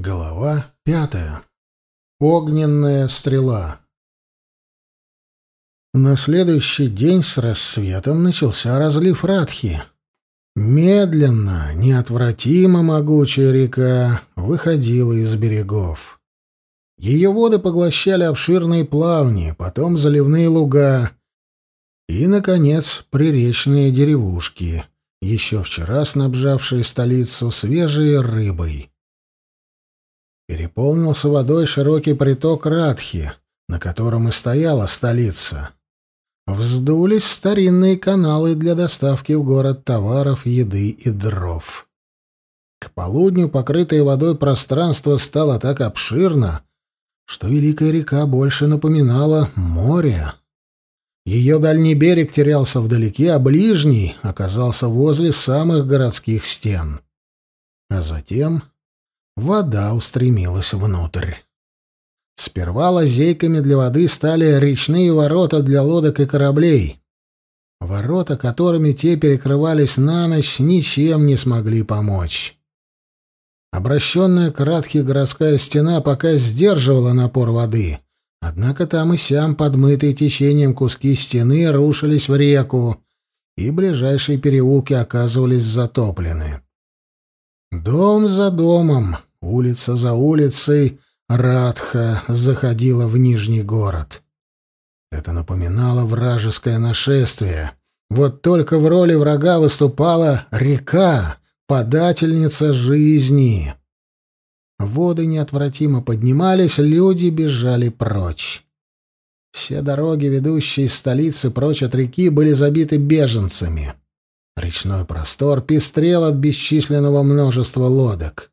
Голова пятая. Огненная стрела. На следующий день с рассветом начался разлив Радхи. Медленно, неотвратимо могучая река выходила из берегов. Ее воды поглощали обширные плавни, потом заливные луга и, наконец, приречные деревушки, еще вчера снабжавшие столицу свежей рыбой — переполнился водой широкий приток Радхи, на котором и стояла столица. Вздулись старинные каналы для доставки в город товаров, еды и дров. К полудню покрытое водой пространство стало так обширно, что Великая река больше напоминала море. Ее дальний берег терялся вдалеке, а ближний оказался возле самых городских стен. А затем Вода устремилась внутрь. Сперва лазейками для воды стали речные ворота для лодок и кораблей. Ворота, которыми те перекрывались на ночь, ничем не смогли помочь. Обращенная к Радхе городская стена пока сдерживала напор воды, однако там и сям подмытые течением куски стены рушились в реку, и ближайшие переулки оказывались затоплены. Дом за домом Улица за улицей Радха заходила в Нижний город. Это напоминало вражеское нашествие. Вот только в роли врага выступала река, подательница жизни. Воды неотвратимо поднимались, люди бежали прочь. Все дороги, ведущие из столицы прочь от реки, были забиты беженцами. Речной простор пестрел от бесчисленного множества лодок.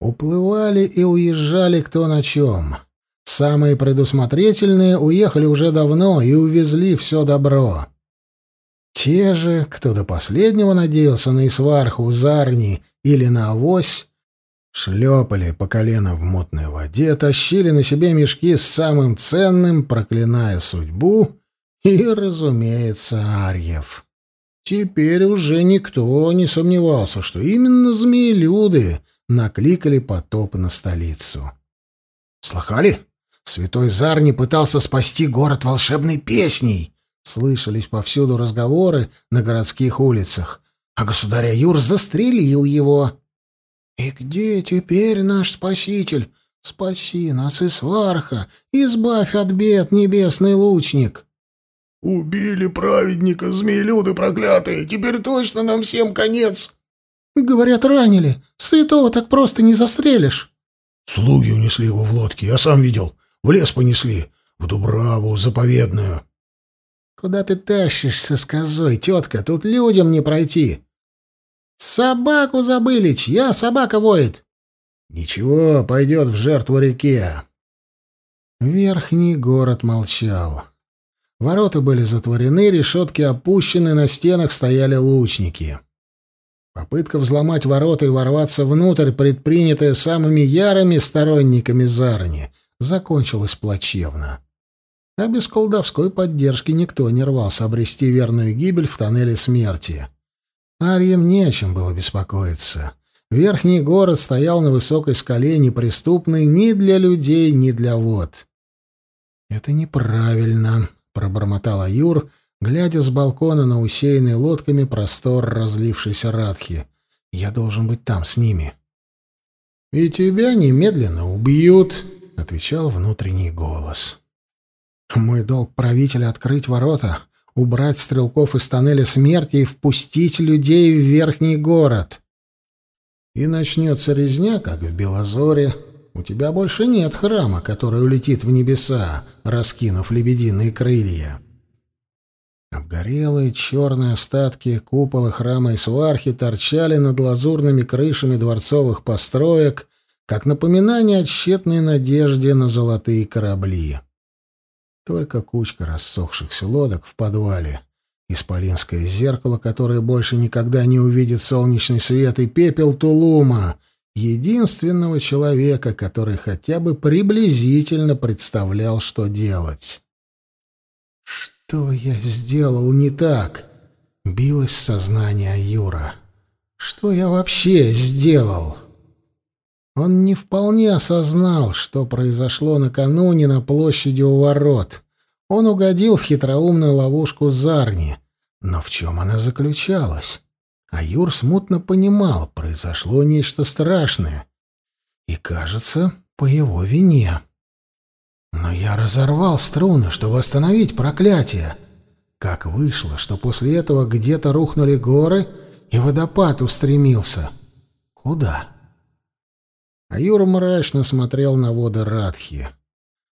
Уплывали и уезжали кто на чем. Самые предусмотрительные уехали уже давно и увезли все добро. Те же, кто до последнего надеялся на Исварху, Зарни или на Авось, шлепали по колено в мутной воде, тащили на себе мешки с самым ценным, проклиная судьбу и, разумеется, Арьев. Теперь уже никто не сомневался, что именно змеи-люды — накликали потоп на столицу. «Слыхали? Святой Зарни пытался спасти город волшебной песней!» Слышались повсюду разговоры на городских улицах, а государя Юр застрелил его. «И где теперь наш спаситель? Спаси нас, Исварха! Избавь от бед, небесный лучник!» «Убили праведника, змеелюды проклятые! Теперь точно нам всем конец!» Говорят, ранили. Святого так просто не застрелишь. Слуги унесли его в лодке, я сам видел. В лес понесли, в Дубраву, заповедную. Куда ты тащишься с козой, тетка? Тут людям не пройти. Собаку забыли, чья собака воет? Ничего, пойдет в жертву реке. Верхний город молчал. Ворота были затворены, решетки опущены, на стенах стояли лучники. Попытка взломать ворота и ворваться внутрь, предпринятая самыми ярыми сторонниками Зарни, закончилась плачевно. А без колдовской поддержки никто не рвался обрести верную гибель в тоннеле смерти. Арьям нечем было беспокоиться. Верхний город стоял на высокой скале, неприступный ни для людей, ни для вод. «Это неправильно», — пробормотала Юр, глядя с балкона на усеянный лодками простор разлившейся Радхи. «Я должен быть там с ними». «И тебя немедленно убьют», — отвечал внутренний голос. «Мой долг правителя — открыть ворота, убрать стрелков из тоннеля смерти и впустить людей в верхний город. И начнется резня, как в Белозоре. У тебя больше нет храма, который улетит в небеса, раскинув лебединые крылья». Обгорелые черные остатки купола храма Исвархи торчали над лазурными крышами дворцовых построек, как напоминание о тщетной надежде на золотые корабли. Только кучка рассохшихся лодок в подвале, исполинское зеркало, которое больше никогда не увидит солнечный свет, и пепел Тулума, единственного человека, который хотя бы приблизительно представлял, что делать. Что? Что я сделал не так? Билось сознание Юра. Что я вообще сделал? Он не вполне осознал, что произошло накануне на площади у ворот. Он угодил в хитроумную ловушку Зарни. Но в чем она заключалась? А Юр смутно понимал, произошло нечто страшное. И, кажется, по его вине. Но я разорвал струны, чтобы остановить проклятие. Как вышло, что после этого где-то рухнули горы, и водопад устремился. Куда? А Юра мрачно смотрел на воды Радхи.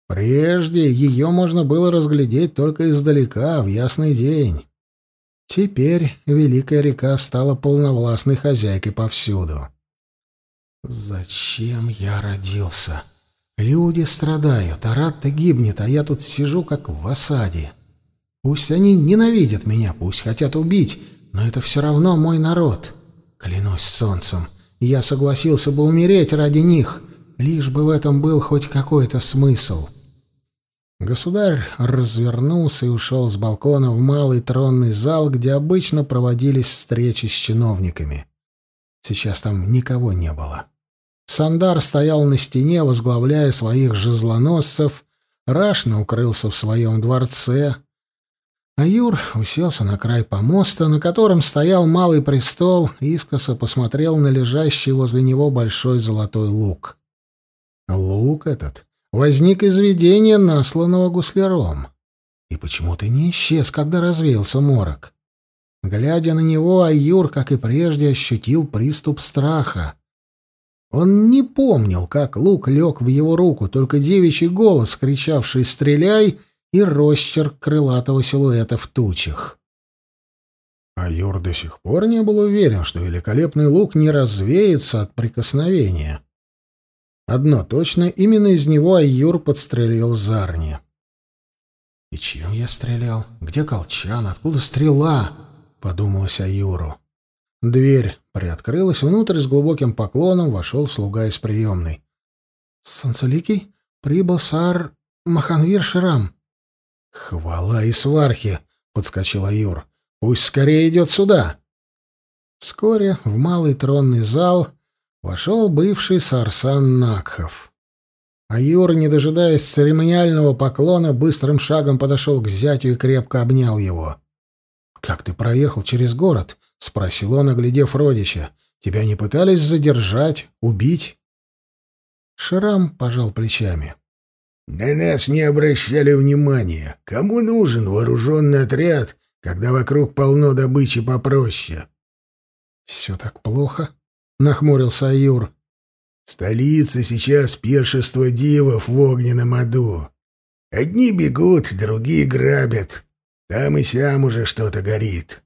Прежде ее можно было разглядеть только издалека, в ясный день. Теперь Великая река стала полновластной хозяйкой повсюду. «Зачем я родился?» Люди страдают, Арат-то гибнет, а я тут сижу как в осаде. Пусть они ненавидят меня, пусть хотят убить, но это все равно мой народ. Клянусь солнцем, я согласился бы умереть ради них, лишь бы в этом был хоть какой-то смысл. Государь развернулся и ушел с балкона в малый тронный зал, где обычно проводились встречи с чиновниками. Сейчас там никого не было. — Сандар стоял на стене, возглавляя своих жезлоносцев, Рашна укрылся в своем дворце, а Юр уселся на край помоста, на котором стоял малый престол, и искоса посмотрел на лежащий возле него большой золотой лук. Лук этот возник из видения, насланного гусляром. И почему-то не исчез, когда развеялся морок. Глядя на него, Аюр, как и прежде, ощутил приступ страха. Он не помнил, как лук лег в его руку, только девичий голос, кричавший «Стреляй!» и росчерк крылатого силуэта в тучах. А Юр до сих пор не был уверен, что великолепный лук не развеется от прикосновения. Одно точно, именно из него Айюр подстрелил Зарни. «И чем я стрелял? Где колчан? Откуда стрела?» — подумалось Айюру. Дверь приоткрылась, внутрь с глубоким поклоном вошел слуга из приемной. «Солнцеликий, прибыл сар Маханвир Ширам». «Хвала и свархи!» — подскочил Аюр. «Пусть скорее идет сюда!» Вскоре в малый тронный зал вошел бывший Сарсан Накхов. Аюр, не дожидаясь церемониального поклона, быстрым шагом подошел к зятю и крепко обнял его. «Как ты проехал через город?» — спросил он, оглядев родича. «Тебя не пытались задержать, убить?» Шрам пожал плечами. «На нас не обращали внимания. Кому нужен вооруженный отряд, когда вокруг полно добычи попроще?» «Все так плохо?» — нахмурился Аюр. «Столица сейчас пиршество дивов в огненном аду. Одни бегут, другие грабят. Там и сям уже что-то горит».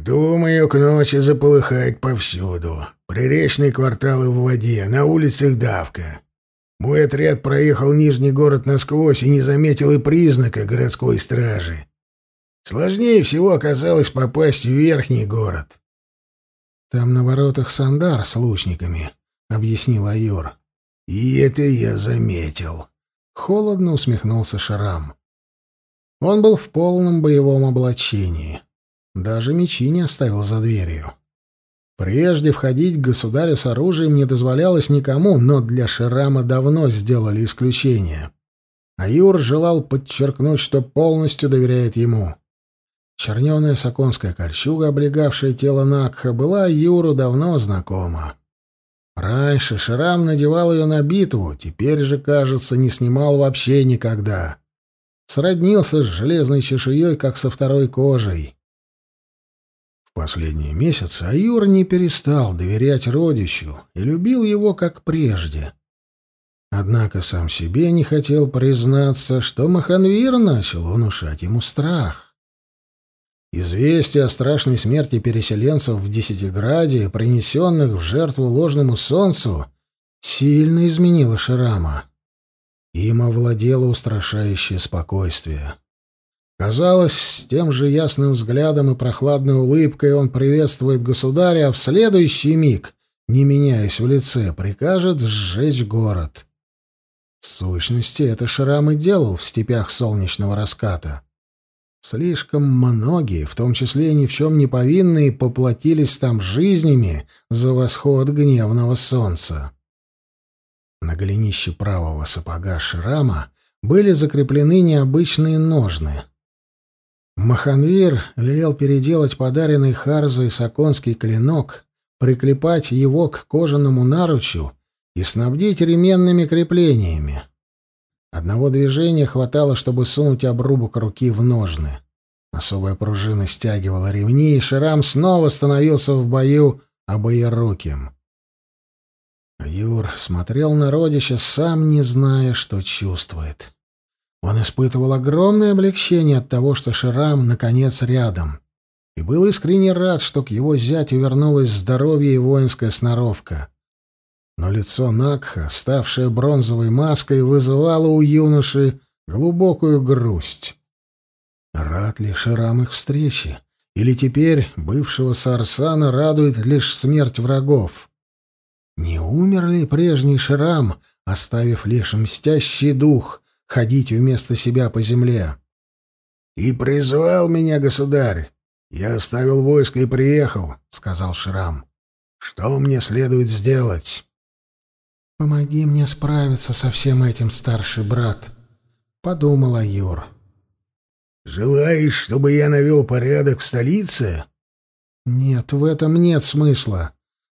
Думаю, к ночи заполыхает повсюду. Приречные кварталы в воде, на улицах давка. Мой отряд проехал Нижний город насквозь и не заметил и признака городской стражи. Сложнее всего оказалось попасть в верхний город. «Там на воротах Сандар с лучниками», — объяснил Айор. «И это я заметил», — холодно усмехнулся Шарам. Он был в полном боевом облачении. Даже мечи не оставил за дверью. Прежде входить к государю с оружием не дозволялось никому, но для Ширама давно сделали исключение. А Юр желал подчеркнуть, что полностью доверяет ему. Черненая саконская кольчуга, облегавшая тело Накха, была Юру давно знакома. Раньше Шрам надевал ее на битву, теперь же, кажется, не снимал вообще никогда. Сроднился с железной чешуей, как со второй кожей. В последние месяцы Аюр не перестал доверять родичу и любил его как прежде. Однако сам себе не хотел признаться, что Маханвир начал внушать ему страх. Известие о страшной смерти переселенцев в Десятиграде, принесенных в жертву ложному солнцу, сильно изменило Шрама. Им овладело устрашающее спокойствие. Казалось, с тем же ясным взглядом и прохладной улыбкой он приветствует государя, а в следующий миг, не меняясь в лице, прикажет сжечь город. В сущности, это Шрам и делал в степях солнечного раската. Слишком многие, в том числе ни в чем не повинные, поплатились там жизнями за восход гневного солнца. На голенище правого сапога Шрама были закреплены необычные ножны — Маханвир велел переделать подаренный Харзу саконский клинок, приклепать его к кожаному наручу и снабдить ременными креплениями. Одного движения хватало, чтобы сунуть обрубок руки в ножны. Особая пружина стягивала ремни, и Шрам снова становился в бою обоеруким. Юр смотрел на родича, сам не зная, что чувствует. Он испытывал огромное облегчение от того, что Ширам наконец рядом, и был искренне рад, что к его зятю вернулось здоровье и воинская сноровка. Но лицо Накха, ставшее бронзовой маской, вызывало у юноши глубокую грусть. Рад ли Ширам их встрече? Или теперь бывшего Сарсана радует лишь смерть врагов? Не умер ли прежний Ширам, оставив лишь мстящий дух, ходить вместо себя по земле. И призвал меня, государь! Я оставил войско и приехал», — сказал Шрам. «Что мне следует сделать?» «Помоги мне справиться со всем этим, старший брат», — подумала Юр. «Желаешь, чтобы я навел порядок в столице?» «Нет, в этом нет смысла.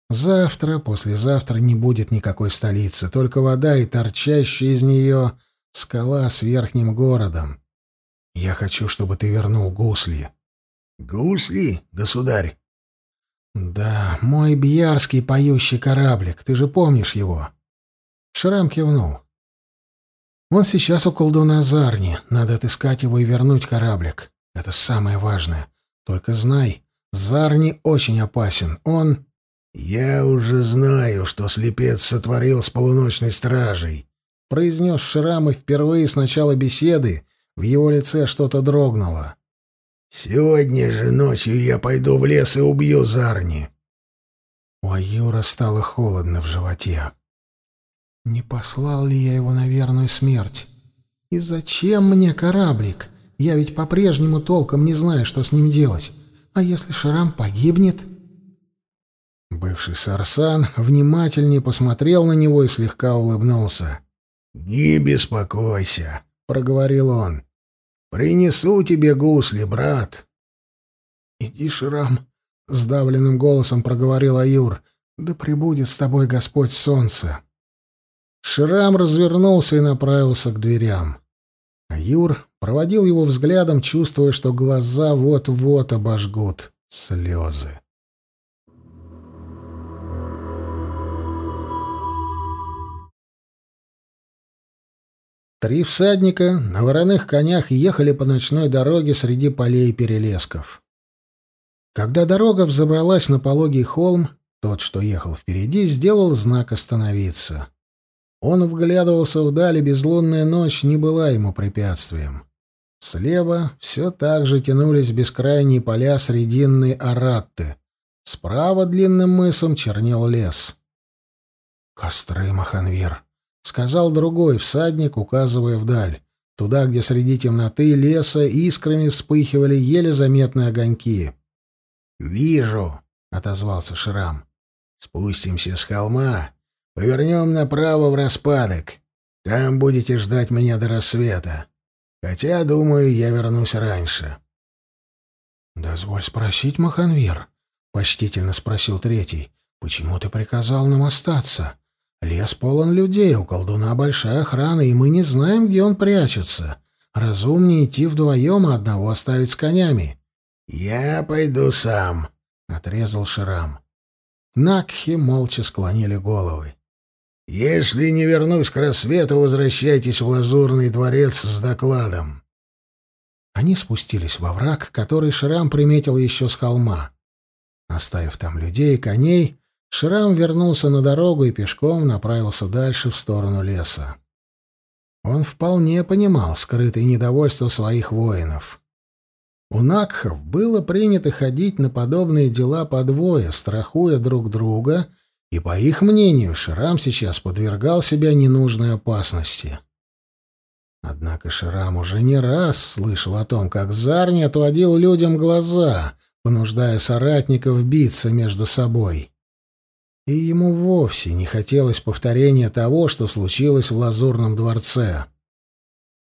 Завтра, послезавтра не будет никакой столицы, только вода и торчащие из нее Скала с верхним городом. Я хочу, чтобы ты вернул гусли. Гусли, государь? Да, мой бьярский поющий кораблик, ты же помнишь его. Шрам кивнул. Он сейчас у колдуна Зарни. Надо отыскать его и вернуть кораблик. Это самое важное. Только знай, Зарни очень опасен. Он... Я уже знаю, что слепец сотворил с полуночной стражей. — произнес Шрам, и впервые с начала беседы в его лице что-то дрогнуло. «Сегодня же ночью я пойду в лес и убью Зарни». У Аюра стало холодно в животе. «Не послал ли я его на верную смерть? И зачем мне кораблик? Я ведь по-прежнему толком не знаю, что с ним делать. А если Шрам погибнет?» Бывший Сарсан внимательнее посмотрел на него и слегка улыбнулся. «Не беспокойся», — проговорил он. «Принесу тебе гусли, брат». «Иди, Шрам», — сдавленным голосом проговорил Аюр, — «да пребудет с тобой Господь солнце». Шрам развернулся и направился к дверям. Аюр проводил его взглядом, чувствуя, что глаза вот-вот обожгут слезы. Три всадника на вороных конях ехали по ночной дороге среди полей и перелесков. Когда дорога взобралась на пологий холм, тот, что ехал впереди, сделал знак остановиться. Он вглядывался вдали, безлунная ночь не была ему препятствием. Слева все так же тянулись бескрайние поля срединной Аратты. Справа длинным мысом чернел лес. «Костры, Маханвир!» сказал другой всадник, указывая вдаль, туда, где среди темноты леса искрами вспыхивали еле заметные огоньки. «Вижу», — отозвался Шрам. «Спустимся с холма, повернем направо в распадок. Там будете ждать меня до рассвета. Хотя, думаю, я вернусь раньше». «Дозволь спросить, Маханвер», — почтительно спросил третий, — «почему ты приказал нам остаться? Лес полон людей, у колдуна большая охрана, и мы не знаем, где он прячется. Разумнее идти вдвоем, а одного оставить с конями. — Я пойду сам, — отрезал Шрам. Накхи молча склонили головы. — Если не вернусь к рассвету, возвращайтесь в Лазурный дворец с докладом. Они спустились во враг, который Шрам приметил еще с холма. Оставив там людей и коней, Шрам вернулся на дорогу и пешком направился дальше в сторону леса. Он вполне понимал скрытое недовольство своих воинов. У Накхов было принято ходить на подобные дела по двое, страхуя друг друга, и, по их мнению, Шрам сейчас подвергал себя ненужной опасности. Однако Шрам уже не раз слышал о том, как Зарни отводил людям глаза, понуждая соратников биться между собой и ему вовсе не хотелось повторения того, что случилось в Лазурном дворце.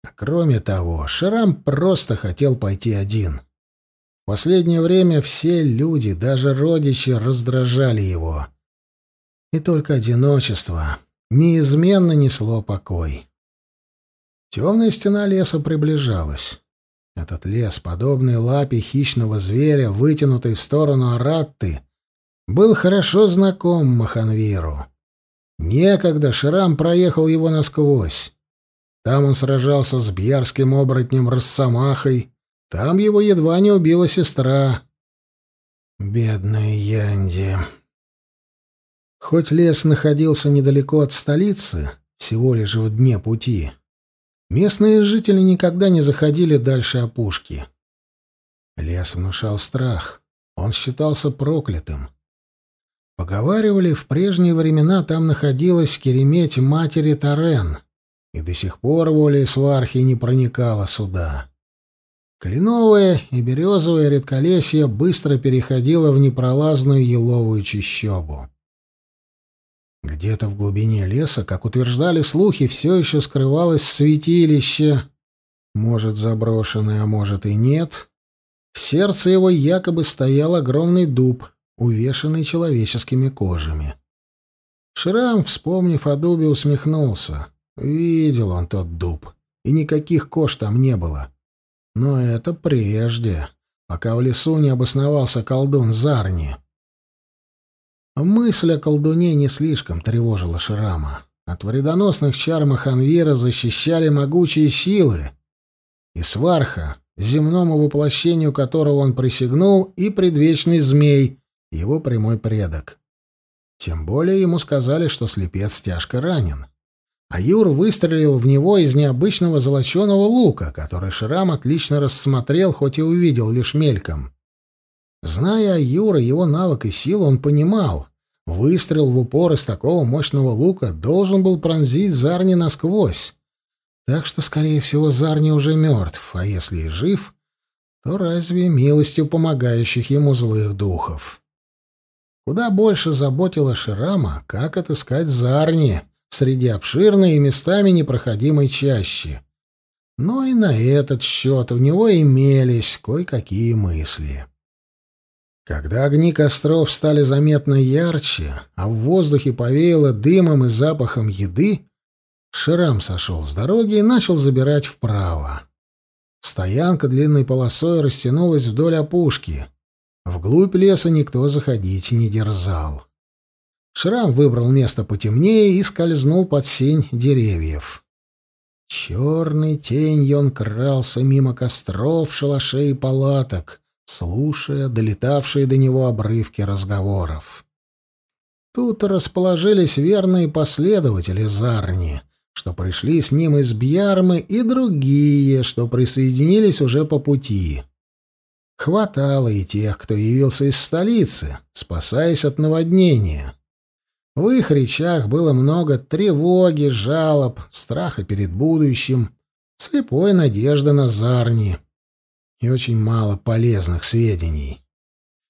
А кроме того, Шрам просто хотел пойти один. В последнее время все люди, даже родичи, раздражали его. И только одиночество неизменно несло покой. Темная стена леса приближалась. Этот лес, подобный лапе хищного зверя, вытянутый в сторону Аратты, был хорошо знаком Маханвиру. Некогда Шрам проехал его насквозь. Там он сражался с бьярским оборотнем рассамахой, там его едва не убила сестра. Бедная Янди. Хоть лес находился недалеко от столицы, всего лишь в дне пути, местные жители никогда не заходили дальше опушки. Лес внушал страх. Он считался проклятым. Поговаривали, в прежние времена там находилась кереметь матери Тарен, и до сих пор воля Свархи не проникала сюда. Кленовое и березовое редколесье быстро переходило в непролазную еловую чащобу. Где-то в глубине леса, как утверждали слухи, все еще скрывалось святилище, может, заброшенное, а может и нет. В сердце его якобы стоял огромный дуб — увешанный человеческими кожами. Шрам, вспомнив о дубе, усмехнулся. Видел он тот дуб, и никаких кож там не было. Но это прежде, пока в лесу не обосновался колдун Зарни. Мысль о колдуне не слишком тревожила Шрама. От вредоносных чар Маханвира защищали могучие силы. И сварха, земному воплощению которого он присягнул, и предвечный змей, его прямой предок. Тем более ему сказали, что слепец тяжко ранен. А Юр выстрелил в него из необычного золоченого лука, который Шрам отлично рассмотрел, хоть и увидел лишь мельком. Зная Юра, его навык и силу, он понимал, выстрел в упор из такого мощного лука должен был пронзить Зарни насквозь. Так что, скорее всего, Зарни уже мертв, а если и жив, то разве милостью помогающих ему злых духов. Куда больше заботила Ширама, как отыскать Зарни среди обширной и местами непроходимой чащи. Но и на этот счет у него имелись кое-какие мысли. Когда огни костров стали заметно ярче, а в воздухе повеяло дымом и запахом еды, Ширам сошел с дороги и начал забирать вправо. Стоянка длинной полосой растянулась вдоль опушки — Вглубь леса никто заходить не дерзал. Шрам выбрал место потемнее и скользнул под сень деревьев. Черной тенью он крался мимо костров, шалашей и палаток, слушая долетавшие до него обрывки разговоров. Тут расположились верные последователи Зарни, что пришли с ним из Бьярмы, и другие, что присоединились уже по пути. Хватало и тех, кто явился из столицы, спасаясь от наводнения. В их речах было много тревоги, жалоб, страха перед будущим, слепой надежды на Зарни и очень мало полезных сведений.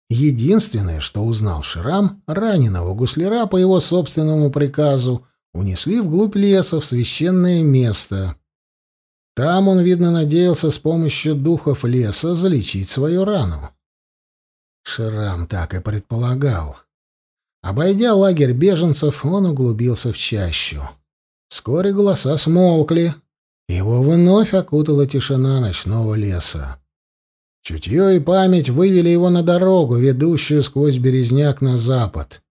Единственное, что узнал Ширам, раненого гусляра по его собственному приказу унесли вглубь леса в священное место — там он, видно, надеялся с помощью духов леса залечить свою рану. Шрам так и предполагал. Обойдя лагерь беженцев, он углубился в чащу. Вскоре голоса смолкли. Его вновь окутала тишина ночного леса. Чутье и память вывели его на дорогу, ведущую сквозь березняк на запад.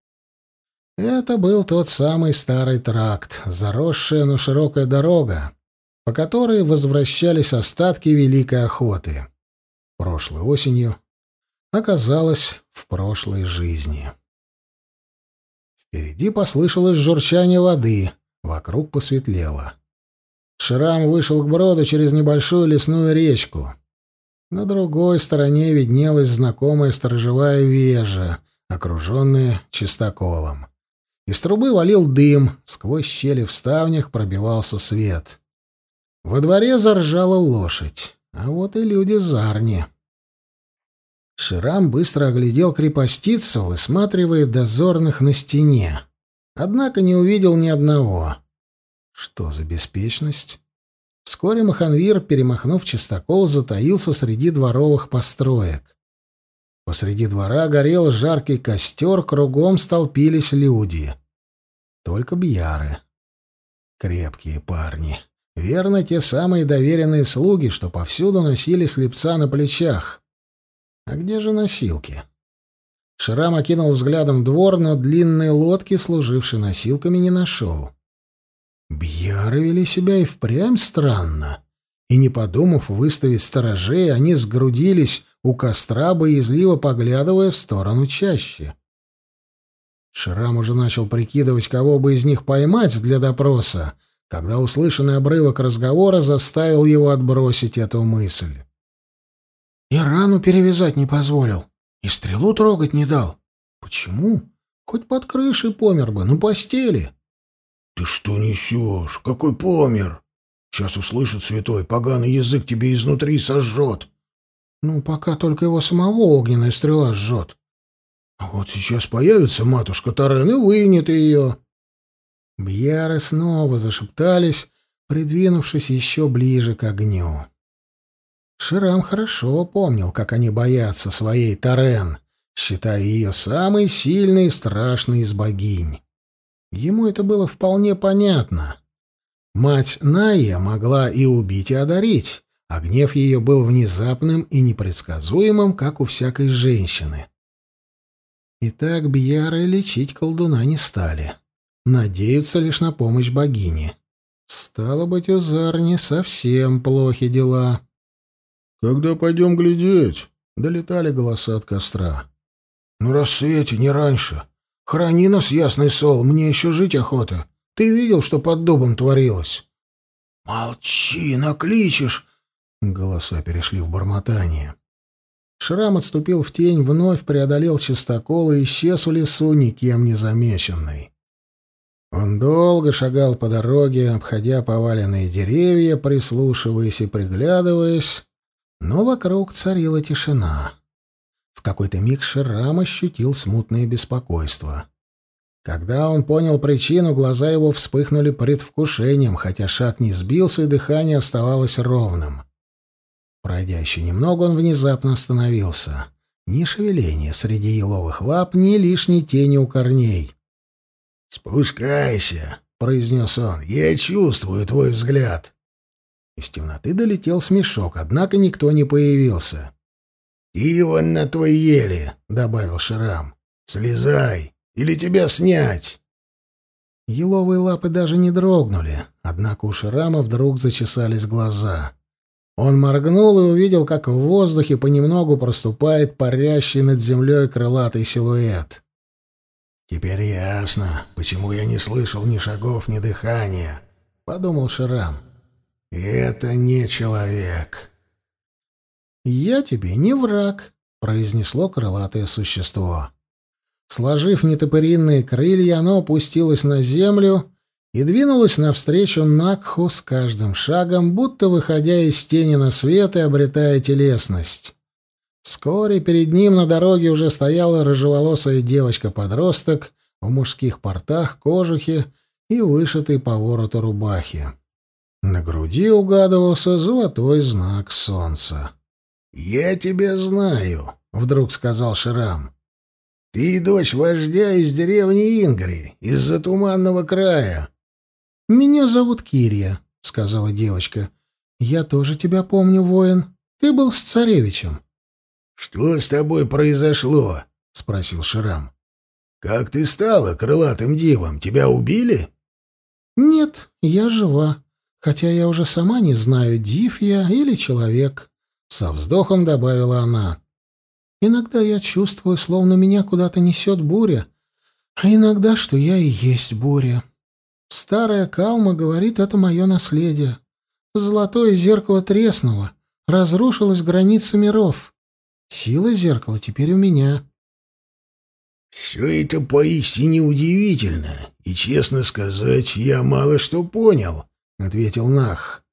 Это был тот самый старый тракт, заросшая, но широкая дорога, по которой возвращались остатки великой охоты. Прошлой осенью оказалось в прошлой жизни. Впереди послышалось журчание воды, вокруг посветлело. Шрам вышел к броду через небольшую лесную речку. На другой стороне виднелась знакомая сторожевая вежа, окруженная чистоколом. Из трубы валил дым, сквозь щели в ставнях пробивался свет. Во дворе заржала лошадь, а вот и люди зарни. Ширам быстро оглядел крепостицу, высматривая дозорных на стене. Однако не увидел ни одного. Что за беспечность? Вскоре Маханвир, перемахнув чистокол, затаился среди дворовых построек. Посреди двора горел жаркий костер, кругом столпились люди. Только бьяры. Крепкие парни. Верно, те самые доверенные слуги, что повсюду носили слепца на плечах. А где же носилки? Шрам окинул взглядом двор, но длинной лодки, служившей носилками, не нашел. Бьяры вели себя и впрямь странно. И не подумав выставить сторожей, они сгрудились у костра, боязливо поглядывая в сторону чаще. Шрам уже начал прикидывать, кого бы из них поймать для допроса, — когда услышанный обрывок разговора заставил его отбросить эту мысль. «И рану перевязать не позволил, и стрелу трогать не дал. Почему? Хоть под крышей помер бы, на постели». «Ты что несешь? Какой помер? Сейчас услышит святой, поганый язык тебе изнутри сожжет». «Ну, пока только его самого огненная стрела сжет». «А вот сейчас появится матушка Тарен и вынет ее». Бьяры снова зашептались, придвинувшись еще ближе к огню. Ширам хорошо помнил, как они боятся своей Тарен, считая ее самой сильной и страшной из богинь. Ему это было вполне понятно. Мать Найя могла и убить, и одарить, а гнев ее был внезапным и непредсказуемым, как у всякой женщины. Итак, Бьяры лечить колдуна не стали надеются лишь на помощь богини. Стало быть, у Зарни совсем плохи дела. «Когда пойдем глядеть?» — долетали голоса от костра. «На рассвете, не раньше. Храни нас, ясный сол, мне еще жить охота. Ты видел, что под дубом творилось?» «Молчи, накличешь!» — голоса перешли в бормотание. Шрам отступил в тень, вновь преодолел чистокол и исчез в лесу, никем не замеченный. Он долго шагал по дороге, обходя поваленные деревья, прислушиваясь и приглядываясь, но вокруг царила тишина. В какой-то миг Шрам ощутил смутное беспокойство. Когда он понял причину, глаза его вспыхнули предвкушением, хотя шаг не сбился и дыхание оставалось ровным. Пройдя еще немного, он внезапно остановился. Ни шевеления среди еловых лап, ни лишней тени у корней. «Спускайся», — произнес он, — «я чувствую твой взгляд». Из темноты долетел смешок, однако никто не появился. «Ива на твой еле», — добавил Шрам. «Слезай, или тебя снять!» Еловые лапы даже не дрогнули, однако у Шрама вдруг зачесались глаза. Он моргнул и увидел, как в воздухе понемногу проступает парящий над землей крылатый силуэт. «Теперь ясно, почему я не слышал ни шагов, ни дыхания», — подумал Ширан. Это не человек». «Я тебе не враг», — произнесло крылатое существо. Сложив нетопыринные крылья, оно опустилось на землю и двинулось навстречу Накху с каждым шагом, будто выходя из тени на свет и обретая телесность. Вскоре перед ним на дороге уже стояла рыжеволосая девочка-подросток в мужских портах, кожухе и вышитой по вороту рубахе. На груди угадывался золотой знак солнца. «Я тебя знаю», — вдруг сказал Ширам. «Ты дочь вождя из деревни Ингри, из-за туманного края». «Меня зовут Кирия», — сказала девочка. «Я тоже тебя помню, воин. Ты был с царевичем». «Что с тобой произошло?» — спросил Ширам. «Как ты стала крылатым дивом? Тебя убили?» «Нет, я жива. Хотя я уже сама не знаю, див я или человек», — со вздохом добавила она. «Иногда я чувствую, словно меня куда-то несет буря, а иногда, что я и есть буря. Старая калма говорит, это мое наследие. Золотое зеркало треснуло, разрушилась граница миров». Сила зеркала теперь у меня. Все это поистине удивительно, и, честно сказать, я мало что понял, — ответил Нах.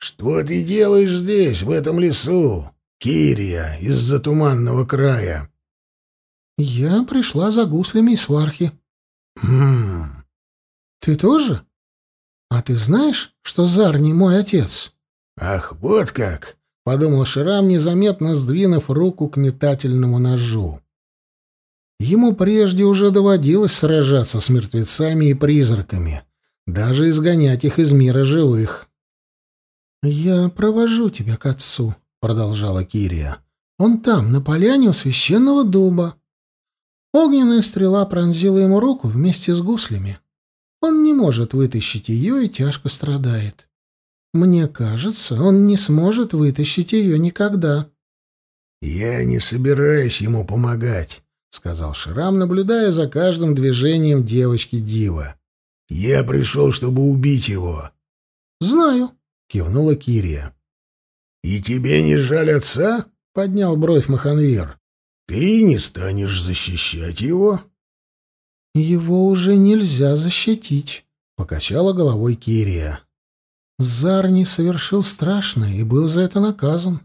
Что ты делаешь здесь, в этом лесу, Кирия, из-за туманного края? Я пришла за гуслями и свархи. Хм. Ты тоже? А ты знаешь, что Зар не мой отец? Ах, вот как! — подумал Шрам, незаметно сдвинув руку к метательному ножу. Ему прежде уже доводилось сражаться с мертвецами и призраками, даже изгонять их из мира живых. «Я провожу тебя к отцу», — продолжала Кирия. «Он там, на поляне у священного дуба». Огненная стрела пронзила ему руку вместе с гуслями. Он не может вытащить ее и тяжко страдает. Мне кажется, он не сможет вытащить ее никогда. «Я не собираюсь ему помогать», — сказал Шрам, наблюдая за каждым движением девочки-дива. «Я пришел, чтобы убить его». «Знаю», — кивнула Кирия. «И тебе не жаль отца?» — поднял бровь Маханвир. «Ты не станешь защищать его?» «Его уже нельзя защитить», — покачала головой Кирия. Зарни совершил страшное и был за это наказан.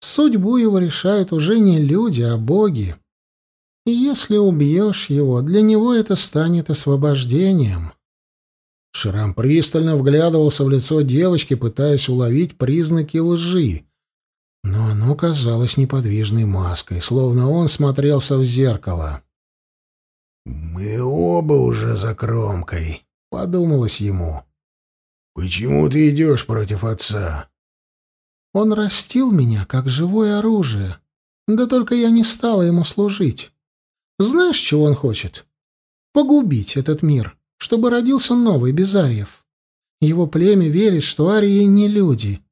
Судьбу его решают уже не люди, а боги. И если убьешь его, для него это станет освобождением. Шрам пристально вглядывался в лицо девочки, пытаясь уловить признаки лжи. Но оно казалось неподвижной маской, словно он смотрелся в зеркало. «Мы оба уже за кромкой», — подумалось ему. «Почему ты идешь против отца?» «Он растил меня, как живое оружие. Да только я не стала ему служить. Знаешь, чего он хочет? Погубить этот мир, чтобы родился новый, без ариев. Его племя верит, что арии не люди.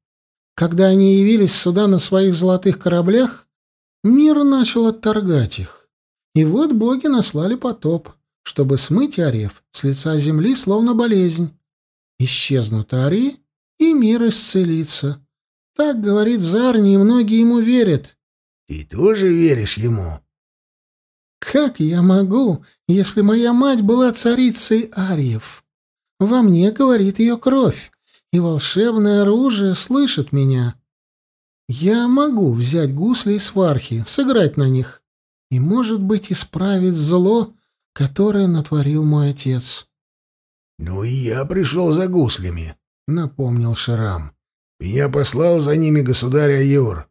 Когда они явились сюда на своих золотых кораблях, мир начал отторгать их. И вот боги наслали потоп, чтобы смыть ариев с лица земли, словно болезнь. Исчезнут Ари, и мир исцелится. Так говорит Зарни, и многие ему верят. Ты тоже веришь ему? Как я могу, если моя мать была царицей Ариев? Во мне говорит ее кровь, и волшебное оружие слышит меня. Я могу взять гусли и свархи, сыграть на них, и, может быть, исправить зло, которое натворил мой отец. «Ну и я пришел за гуслями», — напомнил Шрам. Я послал за ними государя Юр.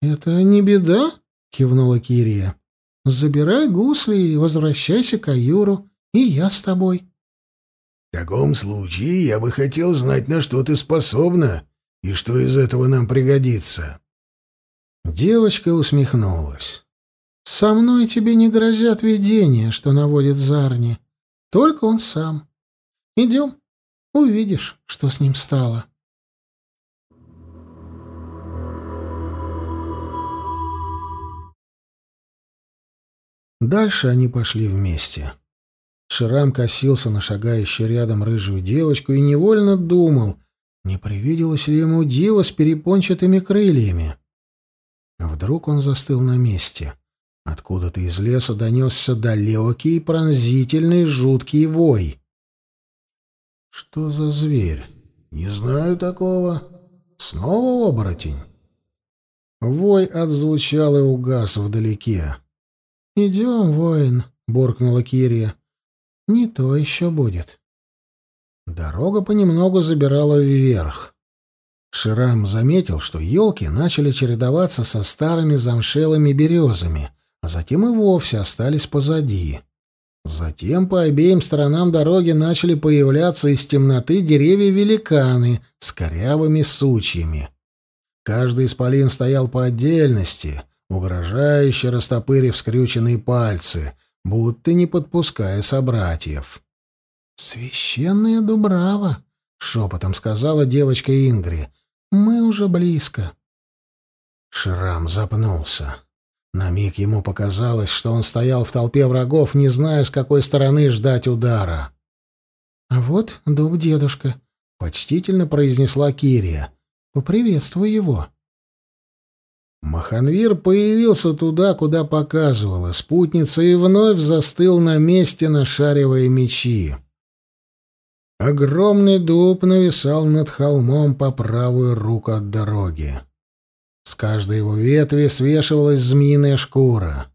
«Это не беда», — кивнула Кирия. «Забирай гусли и возвращайся к Аюру, и я с тобой». «В таком случае я бы хотел знать, на что ты способна и что из этого нам пригодится». Девочка усмехнулась. «Со мной тебе не грозят видения, что наводит Зарни. Только он сам. Идем, увидишь, что с ним стало. Дальше они пошли вместе. Ширам косился на шагающую рядом рыжую девочку и невольно думал, не привиделось ли ему дева с перепончатыми крыльями. Вдруг он застыл на месте. Откуда-то из леса донесся далекий, пронзительный, жуткий вой. Что за зверь? Не знаю такого. Снова оборотень? Вой отзвучал и угас вдалеке. «Идем, воин», — буркнула Кирия. «Не то еще будет». Дорога понемногу забирала вверх. Ширам заметил, что елки начали чередоваться со старыми замшелыми березами, а затем и вовсе остались позади. Затем по обеим сторонам дороги начали появляться из темноты деревья-великаны с корявыми сучьями. Каждый из исполин стоял по отдельности, угрожающе растопырив скрюченные пальцы, будто не подпуская собратьев. «Священная Дубрава!» — шепотом сказала девочка Ингри. «Мы уже близко». Шрам запнулся. На миг ему показалось, что он стоял в толпе врагов, не зная, с какой стороны ждать удара. «А вот дух дедушка», — почтительно произнесла Кирия. «Поприветствуй его». Маханвир появился туда, куда показывала спутница, и вновь застыл на месте, нашаривая мечи. Огромный дуб нависал над холмом по правую руку от дороги. С каждой его ветви свешивалась змеиная шкура.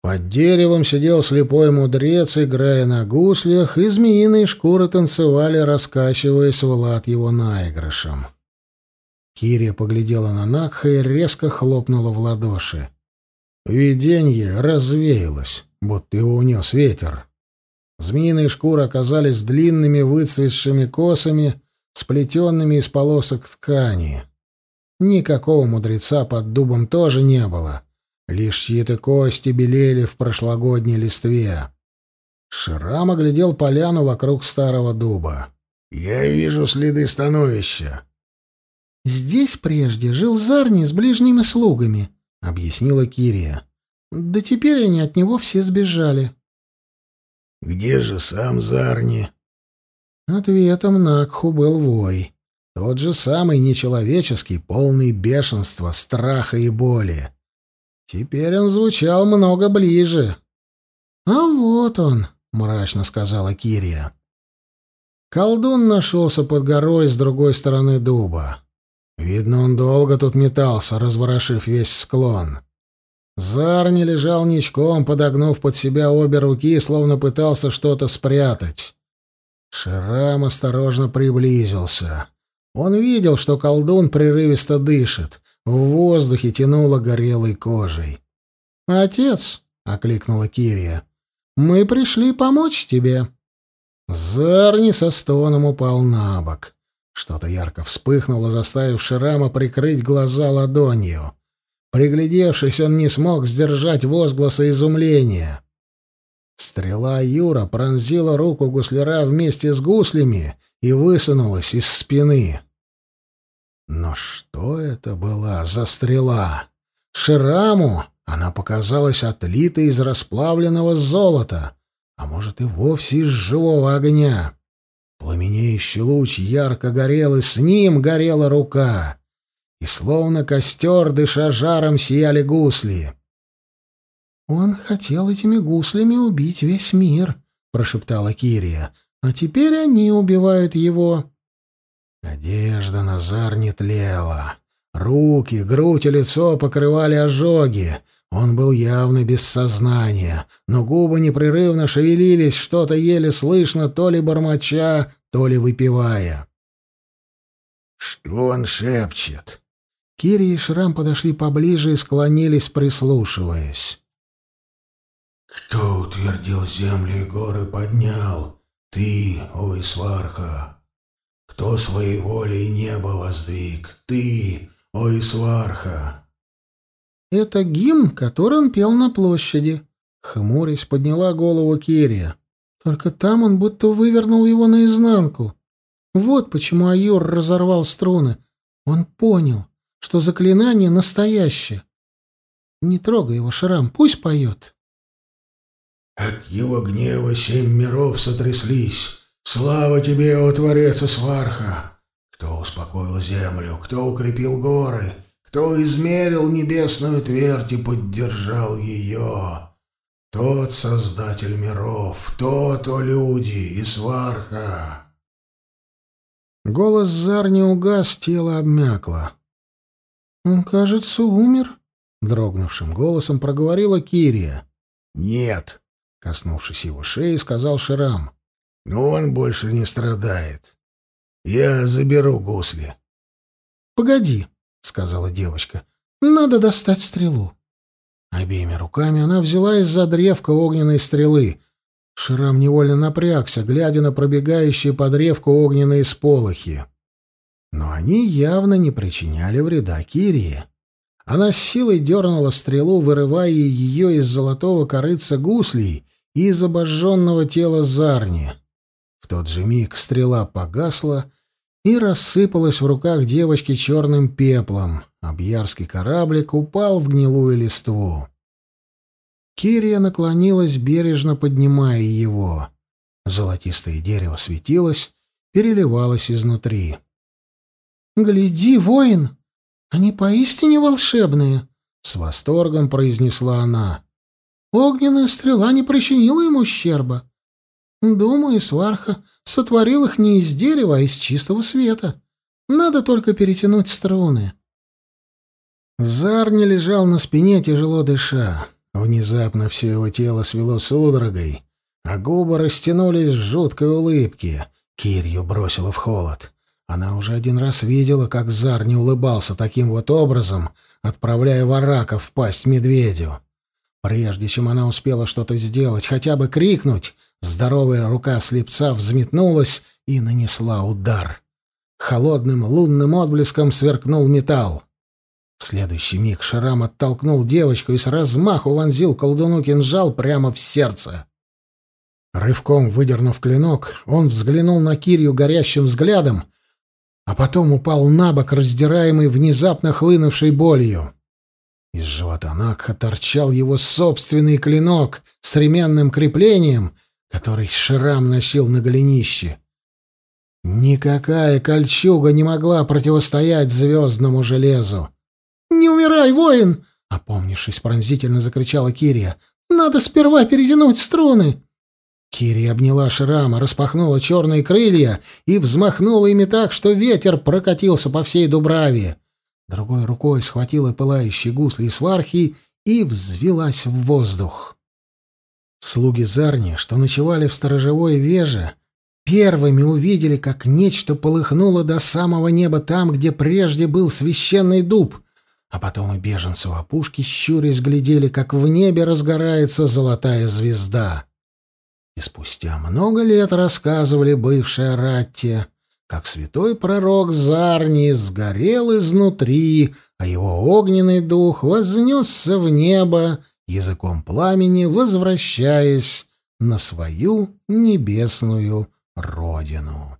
Под деревом сидел слепой мудрец, играя на гуслях, и змеиные шкуры танцевали, раскачиваясь в лад его наигрышем. Кирия поглядела на Накха и резко хлопнула в ладоши. Виденье развеялось, будто его унес ветер. Змеиные шкуры оказались длинными выцветшими косами, сплетенными из полосок ткани. Никакого мудреца под дубом тоже не было. Лишь чьи-то кости белели в прошлогодней листве. Шрам оглядел поляну вокруг старого дуба. «Я вижу следы становища». «Здесь прежде жил Зарни с ближними слугами», — объяснила Кирия. «Да теперь они от него все сбежали». «Где же сам Зарни?» Ответом Накху был вой. Тот же самый нечеловеческий, полный бешенства, страха и боли. Теперь он звучал много ближе. «А вот он», — мрачно сказала Кирия. Колдун нашелся под горой с другой стороны дуба. Видно, он долго тут метался, разворошив весь склон. Зарни лежал ничком, подогнув под себя обе руки, словно пытался что-то спрятать. Шрам осторожно приблизился. Он видел, что колдун прерывисто дышит. В воздухе тянуло горелой кожей. «Отец!» — окликнула Кирия. «Мы пришли помочь тебе!» Зарни со стоном упал на бок. Что-то ярко вспыхнуло, заставив Шрама прикрыть глаза ладонью. Приглядевшись, он не смог сдержать возгласа изумления. Стрела Юра пронзила руку гусляра вместе с гуслями — и высунулась из спины. Но что это была за стрела? Шираму она показалась отлитой из расплавленного золота, а может и вовсе из живого огня. Пламенеющий луч ярко горел, и с ним горела рука. И словно костер, дыша жаром, сияли гусли. «Он хотел этими гуслями убить весь мир», — прошептала Кирия. А теперь они убивают его. Одежда Назар не тлела. Руки, грудь и лицо покрывали ожоги. Он был явно без сознания, но губы непрерывно шевелились, что-то еле слышно, то ли бормоча, то ли выпивая. «Что он шепчет?» Кири и Шрам подошли поближе и склонились, прислушиваясь. «Кто утвердил землю и горы поднял?» Ты, о Исварха, кто своей волей небо воздвиг? Ты, о Исварха!» «Это гимн, который он пел на площади», — хмурясь подняла голову Керия. «Только там он будто вывернул его наизнанку. Вот почему Аюр разорвал струны. Он понял, что заклинание настоящее. Не трогай его, Шрам, пусть поет». От его гнева семь миров сотряслись. Слава тебе, о Творец Сварха! Кто успокоил землю, кто укрепил горы, кто измерил небесную твердь и поддержал ее. Тот Создатель миров, тот, о люди, и Сварха. Голос Зар не угас, тело обмякло. «Он, кажется, умер?» — дрогнувшим голосом проговорила Кирия. «Нет», Коснувшись его шеи, сказал Ширам: «Но он больше не страдает. Я заберу гусли». «Погоди», — сказала девочка. «Надо достать стрелу». Обеими руками она взяла из-за древка огненной стрелы. Ширам невольно напрягся, глядя на пробегающие по древку огненные сполохи. Но они явно не причиняли вреда Кирии. Она с силой дернула стрелу, вырывая ее из золотого корыца гуслей, из обожженного тела Зарни. В тот же миг стрела погасла и рассыпалась в руках девочки черным пеплом. Обьярский кораблик упал в гнилую листву. Кирия наклонилась, бережно поднимая его. Золотистое дерево светилось, переливалось изнутри. «Гляди, воин! Они поистине волшебные!» — с восторгом произнесла она. Огненная стрела не причинила ему ущерба. Думаю, сварха сотворил их не из дерева, а из чистого света. Надо только перетянуть струны. Зарни лежал на спине, тяжело дыша. Внезапно все его тело свело судорогой, а губы растянулись в жуткой улыбке. Кирью бросило в холод. Она уже один раз видела, как Зар не улыбался таким вот образом, отправляя варака в пасть медведю. Прежде чем она успела что-то сделать, хотя бы крикнуть, здоровая рука слепца взметнулась и нанесла удар. Холодным лунным отблеском сверкнул металл. В следующий миг Шрам оттолкнул девочку и с размаху вонзил колдуну кинжал прямо в сердце. Рывком выдернув клинок, он взглянул на Кирю горящим взглядом, а потом упал на бок, раздираемый внезапно хлынувшей болью. Из живота Накха торчал его собственный клинок с ременным креплением, который Шрам носил на голенище. Никакая кольчуга не могла противостоять звездному железу. «Не умирай, воин!» — опомнившись, пронзительно закричала Кирия. «Надо сперва перетянуть струны!» Кири обняла Шрама, распахнула черные крылья и взмахнула ими так, что ветер прокатился по всей Дубраве другой рукой схватила пылающие гусли и свархи и взвелась в воздух. Слуги Зарни, что ночевали в сторожевой веже, первыми увидели, как нечто полыхнуло до самого неба там, где прежде был священный дуб, а потом и беженцы у опушки щурясь глядели, как в небе разгорается золотая звезда. И спустя много лет рассказывали бывшие Ратте — как святой пророк Зарни сгорел изнутри, а его огненный дух вознесся в небо языком пламени, возвращаясь на свою небесную родину.